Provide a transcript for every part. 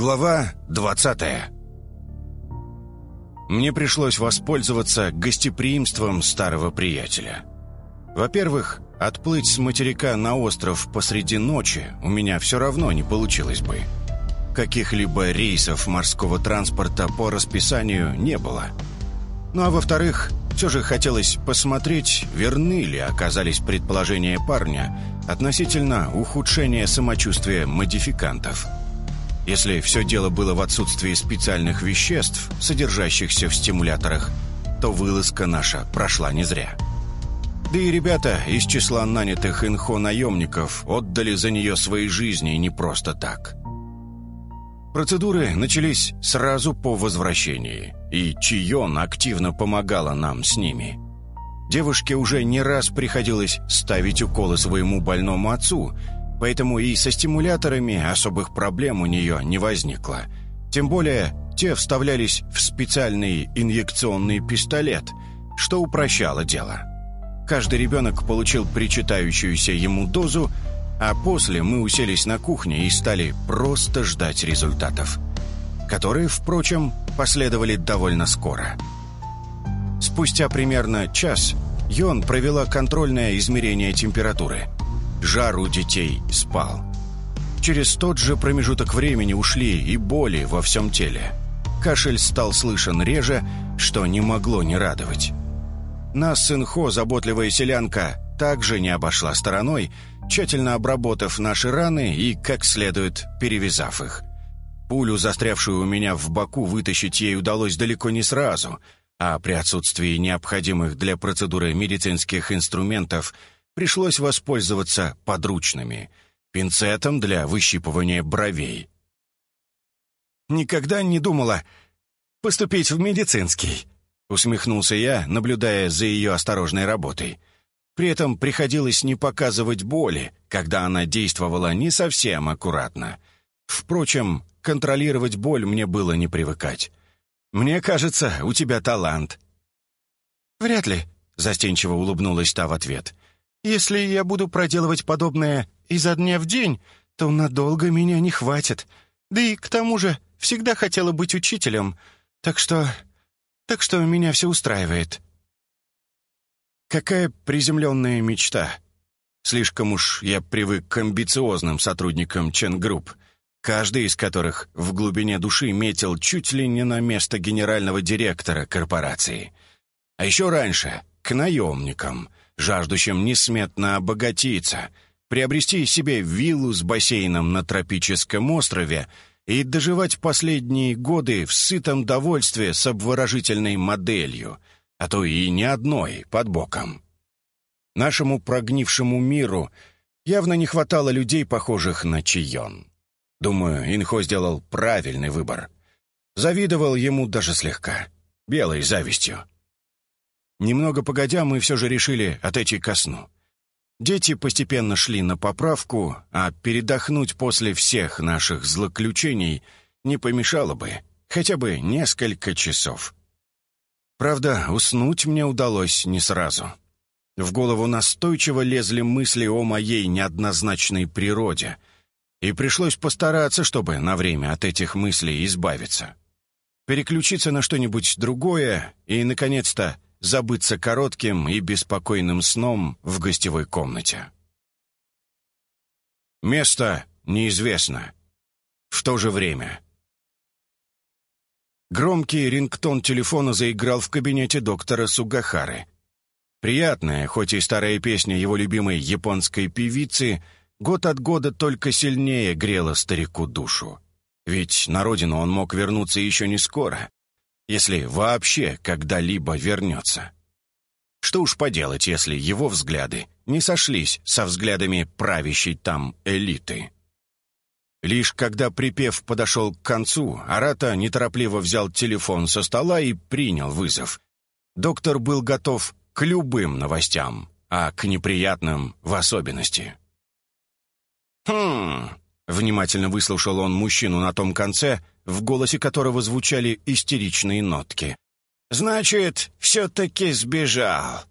Глава 20 Мне пришлось воспользоваться гостеприимством старого приятеля. Во-первых, отплыть с материка на остров посреди ночи у меня все равно не получилось бы. Каких-либо рейсов морского транспорта по расписанию не было. Ну а во-вторых, все же хотелось посмотреть, верны ли оказались предположения парня относительно ухудшения самочувствия модификантов. Если все дело было в отсутствии специальных веществ, содержащихся в стимуляторах, то вылазка наша прошла не зря. Да и ребята из числа нанятых инхо-наемников отдали за нее свои жизни не просто так. Процедуры начались сразу по возвращении, и Чион активно помогала нам с ними. Девушке уже не раз приходилось ставить уколы своему больному отцу, поэтому и со стимуляторами особых проблем у нее не возникло. Тем более, те вставлялись в специальный инъекционный пистолет, что упрощало дело. Каждый ребенок получил причитающуюся ему дозу, а после мы уселись на кухне и стали просто ждать результатов, которые, впрочем, последовали довольно скоро. Спустя примерно час Йон провела контрольное измерение температуры. Жар у детей спал. Через тот же промежуток времени ушли и боли во всем теле. Кашель стал слышен реже, что не могло не радовать. Нас с Инхо заботливая селянка также не обошла стороной, тщательно обработав наши раны и, как следует, перевязав их. Пулю, застрявшую у меня в боку, вытащить ей удалось далеко не сразу, а при отсутствии необходимых для процедуры медицинских инструментов пришлось воспользоваться подручными, пинцетом для выщипывания бровей. «Никогда не думала поступить в медицинский», — усмехнулся я, наблюдая за ее осторожной работой — при этом приходилось не показывать боли, когда она действовала не совсем аккуратно. Впрочем, контролировать боль мне было не привыкать. «Мне кажется, у тебя талант». «Вряд ли», — застенчиво улыбнулась та в ответ. «Если я буду проделывать подобное изо дня в день, то надолго меня не хватит. Да и к тому же всегда хотела быть учителем, так что... так что меня все устраивает». Какая приземленная мечта. Слишком уж я привык к амбициозным сотрудникам Ченгрупп, каждый из которых в глубине души метил чуть ли не на место генерального директора корпорации. А еще раньше — к наемникам, жаждущим несметно обогатиться, приобрести себе виллу с бассейном на тропическом острове и доживать последние годы в сытом довольстве с обворожительной моделью — а то и не одной под боком. Нашему прогнившему миру явно не хватало людей, похожих на Чион. Думаю, Инхо сделал правильный выбор. Завидовал ему даже слегка, белой завистью. Немного погодя, мы все же решили отойти ко сну. Дети постепенно шли на поправку, а передохнуть после всех наших злоключений не помешало бы хотя бы несколько часов. Правда, уснуть мне удалось не сразу. В голову настойчиво лезли мысли о моей неоднозначной природе, и пришлось постараться, чтобы на время от этих мыслей избавиться. Переключиться на что-нибудь другое и, наконец-то, забыться коротким и беспокойным сном в гостевой комнате. Место неизвестно. В то же время — Громкий рингтон телефона заиграл в кабинете доктора Сугахары. Приятная, хоть и старая песня его любимой японской певицы, год от года только сильнее грела старику душу. Ведь на родину он мог вернуться еще не скоро, если вообще когда-либо вернется. Что уж поделать, если его взгляды не сошлись со взглядами правящей там элиты. Лишь когда припев подошел к концу, Арата неторопливо взял телефон со стола и принял вызов. Доктор был готов к любым новостям, а к неприятным в особенности. «Хм...» — внимательно выслушал он мужчину на том конце, в голосе которого звучали истеричные нотки. «Значит, все-таки сбежал».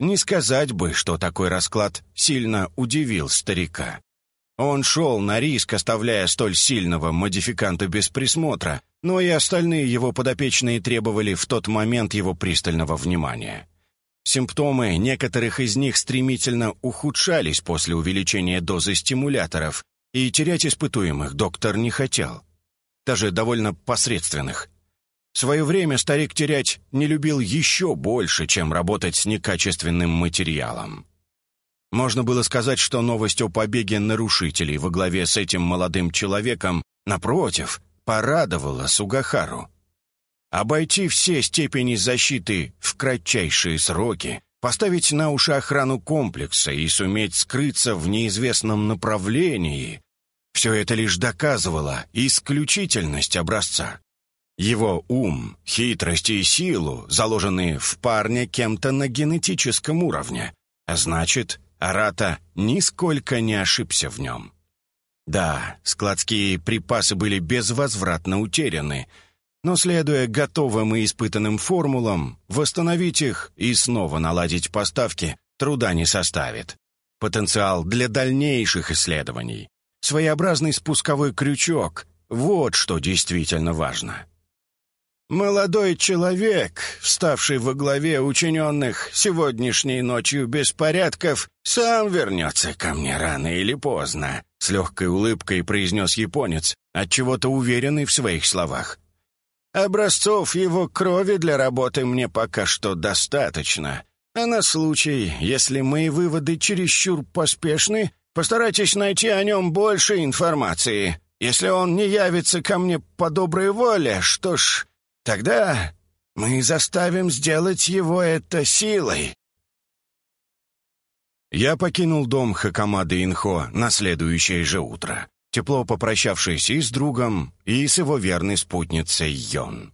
Не сказать бы, что такой расклад сильно удивил старика. Он шел на риск, оставляя столь сильного модификанта без присмотра, но и остальные его подопечные требовали в тот момент его пристального внимания. Симптомы некоторых из них стремительно ухудшались после увеличения дозы стимуляторов, и терять испытуемых доктор не хотел. Даже довольно посредственных. Свое время старик терять не любил еще больше, чем работать с некачественным материалом. Можно было сказать, что новость о побеге нарушителей во главе с этим молодым человеком, напротив, порадовала Сугахару. Обойти все степени защиты в кратчайшие сроки, поставить на уши охрану комплекса и суметь скрыться в неизвестном направлении — все это лишь доказывало исключительность образца. Его ум, хитрость и силу, заложенные в парня кем-то на генетическом уровне, а значит, Арата нисколько не ошибся в нем. Да, складские припасы были безвозвратно утеряны, но, следуя готовым и испытанным формулам, восстановить их и снова наладить поставки труда не составит. Потенциал для дальнейших исследований. Своеобразный спусковой крючок — вот что действительно важно. Молодой человек, вставший во главе учиненных сегодняшней ночью беспорядков, сам вернется ко мне рано или поздно, с легкой улыбкой произнес японец, отчего-то уверенный в своих словах. Образцов его крови для работы мне пока что достаточно, а на случай, если мои выводы чересчур поспешны, постарайтесь найти о нем больше информации. Если он не явится ко мне по доброй воле, что ж, Тогда мы заставим сделать его это силой». Я покинул дом Хакамады Инхо на следующее же утро, тепло попрощавшись и с другом, и с его верной спутницей Йон.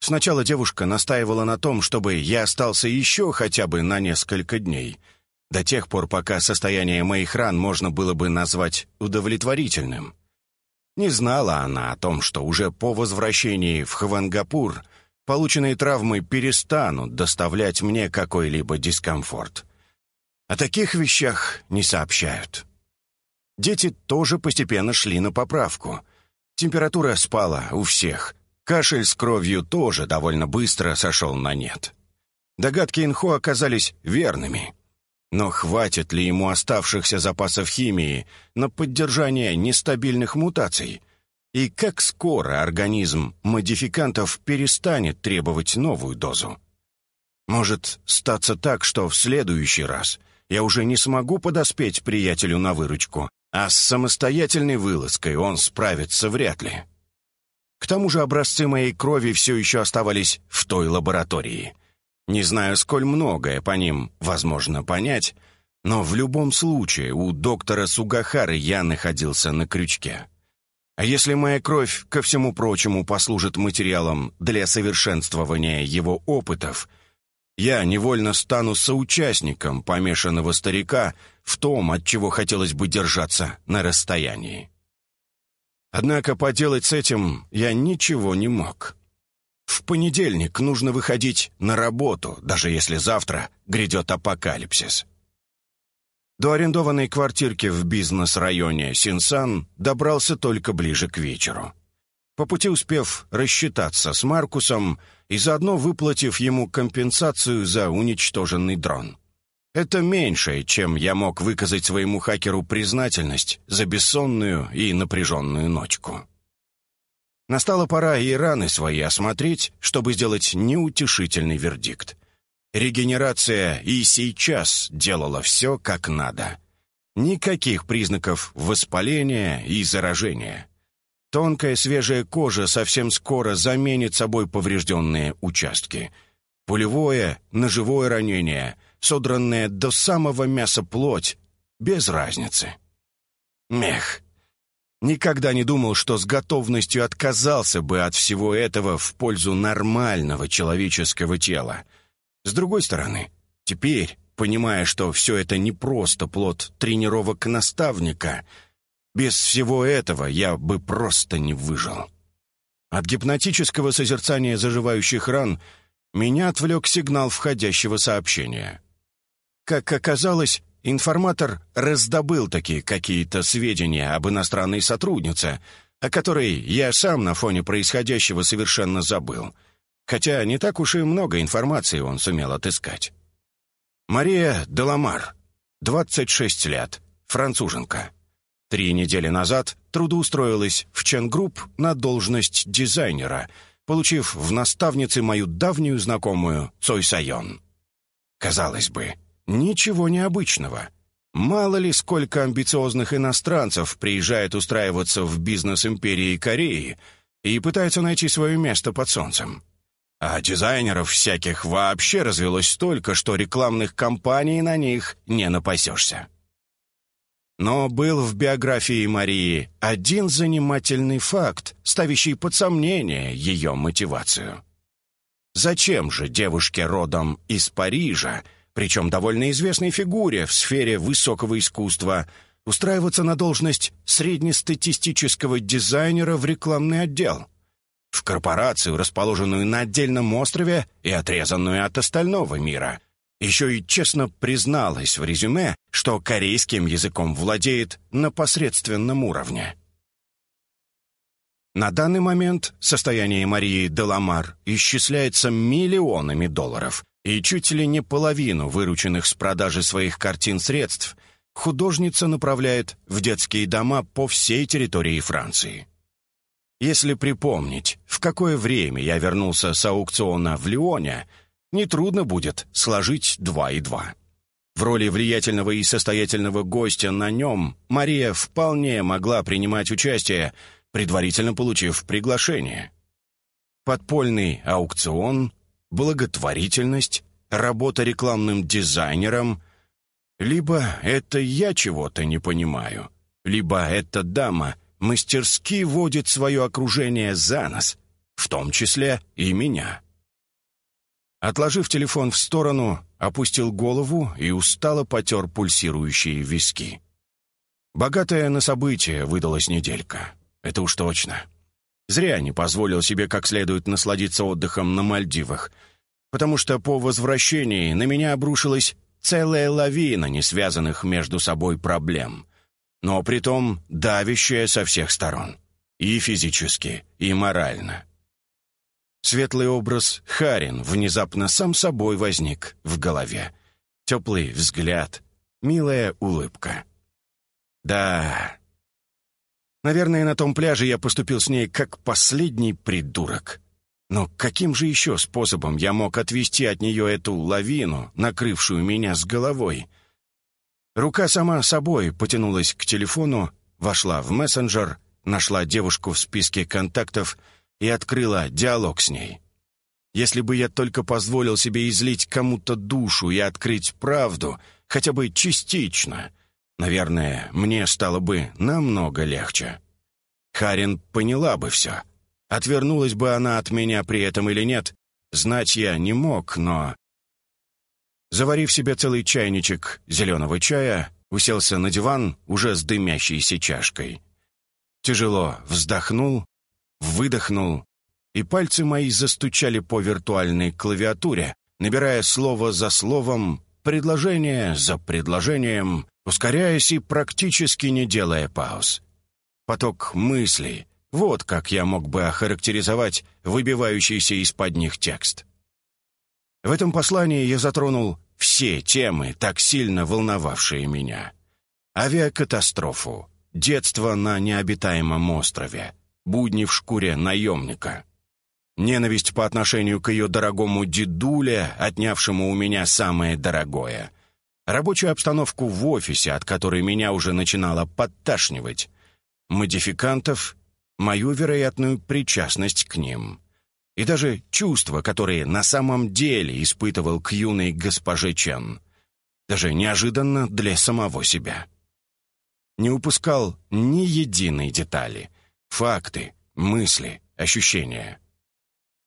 Сначала девушка настаивала на том, чтобы я остался еще хотя бы на несколько дней, до тех пор, пока состояние моих ран можно было бы назвать удовлетворительным. Не знала она о том, что уже по возвращении в Хавангапур полученные травмы перестанут доставлять мне какой-либо дискомфорт. О таких вещах не сообщают. Дети тоже постепенно шли на поправку. Температура спала у всех. Кашель с кровью тоже довольно быстро сошел на нет. Догадки Инхо оказались верными. Но хватит ли ему оставшихся запасов химии на поддержание нестабильных мутаций? И как скоро организм модификантов перестанет требовать новую дозу? Может статься так, что в следующий раз я уже не смогу подоспеть приятелю на выручку, а с самостоятельной вылазкой он справится вряд ли. К тому же образцы моей крови все еще оставались в той лаборатории. Не знаю, сколь многое по ним возможно понять, но в любом случае у доктора Сугахары я находился на крючке. А если моя кровь, ко всему прочему, послужит материалом для совершенствования его опытов, я невольно стану соучастником помешанного старика в том, от чего хотелось бы держаться на расстоянии. Однако поделать с этим я ничего не мог. В понедельник нужно выходить на работу, даже если завтра грядет апокалипсис. До арендованной квартирки в бизнес-районе Синсан добрался только ближе к вечеру. По пути успев рассчитаться с Маркусом и заодно выплатив ему компенсацию за уничтоженный дрон. Это меньшее, чем я мог выказать своему хакеру признательность за бессонную и напряженную ночку. Настала пора и раны свои осмотреть, чтобы сделать неутешительный вердикт. Регенерация и сейчас делала все как надо. Никаких признаков воспаления и заражения. Тонкая свежая кожа совсем скоро заменит собой поврежденные участки. Пулевое, ножевое ранение, содранное до самого мяса плоть, без разницы. Мех, Никогда не думал, что с готовностью отказался бы от всего этого в пользу нормального человеческого тела. С другой стороны, теперь, понимая, что все это не просто плод тренировок наставника, без всего этого я бы просто не выжил. От гипнотического созерцания заживающих ран меня отвлек сигнал входящего сообщения. Как оказалось, информатор раздобыл такие какие-то сведения об иностранной сотруднице, о которой я сам на фоне происходящего совершенно забыл. Хотя не так уж и много информации он сумел отыскать. Мария Деламар, 26 лет, француженка. Три недели назад трудоустроилась в Ченгрупп на должность дизайнера, получив в наставнице мою давнюю знакомую Цой Сайон. Казалось бы, ничего необычного. Мало ли сколько амбициозных иностранцев приезжает устраиваться в бизнес-империи Кореи и пытаются найти свое место под солнцем. А дизайнеров всяких вообще развелось столько, что рекламных кампаний на них не напасешься. Но был в биографии Марии один занимательный факт, ставящий под сомнение ее мотивацию. Зачем же девушке родом из Парижа, причем довольно известной фигуре в сфере высокого искусства, устраиваться на должность среднестатистического дизайнера в рекламный отдел? В корпорацию, расположенную на отдельном острове и отрезанную от остального мира – еще и честно призналась в резюме, что корейским языком владеет на посредственном уровне. На данный момент состояние Марии Деламар исчисляется миллионами долларов, и чуть ли не половину вырученных с продажи своих картин средств художница направляет в детские дома по всей территории Франции. Если припомнить, в какое время я вернулся с аукциона в Лионе, нетрудно будет сложить два и два. В роли влиятельного и состоятельного гостя на нем Мария вполне могла принимать участие, предварительно получив приглашение. Подпольный аукцион, благотворительность, работа рекламным дизайнером. Либо это я чего-то не понимаю, либо эта дама мастерски водит свое окружение за нос, в том числе и меня. Отложив телефон в сторону, опустил голову и устало потер пульсирующие виски. Богатая на события выдалась неделька. Это уж точно. Зря не позволил себе как следует насладиться отдыхом на Мальдивах, потому что по возвращении на меня обрушилась целая лавина несвязанных между собой проблем, но притом давящая со всех сторон, и физически, и морально. Светлый образ Харин внезапно сам собой возник в голове. Теплый взгляд, милая улыбка. Да, наверное, на том пляже я поступил с ней как последний придурок. Но каким же еще способом я мог отвести от нее эту лавину, накрывшую меня с головой? Рука сама собой потянулась к телефону, вошла в мессенджер, нашла девушку в списке контактов — и открыла диалог с ней. Если бы я только позволил себе излить кому-то душу и открыть правду, хотя бы частично, наверное, мне стало бы намного легче. Харин поняла бы все. Отвернулась бы она от меня при этом или нет, знать я не мог, но... Заварив себе целый чайничек зеленого чая, уселся на диван уже с дымящейся чашкой. Тяжело вздохнул выдохнул, и пальцы мои застучали по виртуальной клавиатуре, набирая слово за словом, предложение за предложением, ускоряясь и практически не делая пауз. Поток мыслей — вот как я мог бы охарактеризовать выбивающийся из-под них текст. В этом послании я затронул все темы, так сильно волновавшие меня. Авиакатастрофу, детство на необитаемом острове, будни в шкуре наемника. Ненависть по отношению к ее дорогому дедуле, отнявшему у меня самое дорогое. Рабочую обстановку в офисе, от которой меня уже начинало подташнивать. Модификантов, мою вероятную причастность к ним. И даже чувства, которые на самом деле испытывал к юной госпоже Чен. Даже неожиданно для самого себя. Не упускал ни единой детали — факты, мысли, ощущения.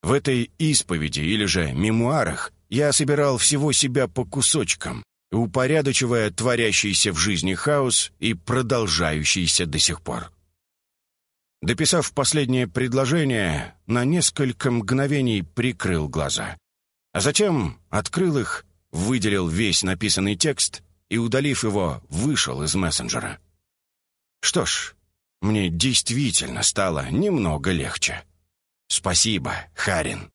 В этой исповеди или же мемуарах я собирал всего себя по кусочкам, упорядочивая творящийся в жизни хаос и продолжающийся до сих пор. Дописав последнее предложение, на несколько мгновений прикрыл глаза, а затем открыл их, выделил весь написанный текст и, удалив его, вышел из мессенджера. Что ж, мне действительно стало немного легче. Спасибо, Харин.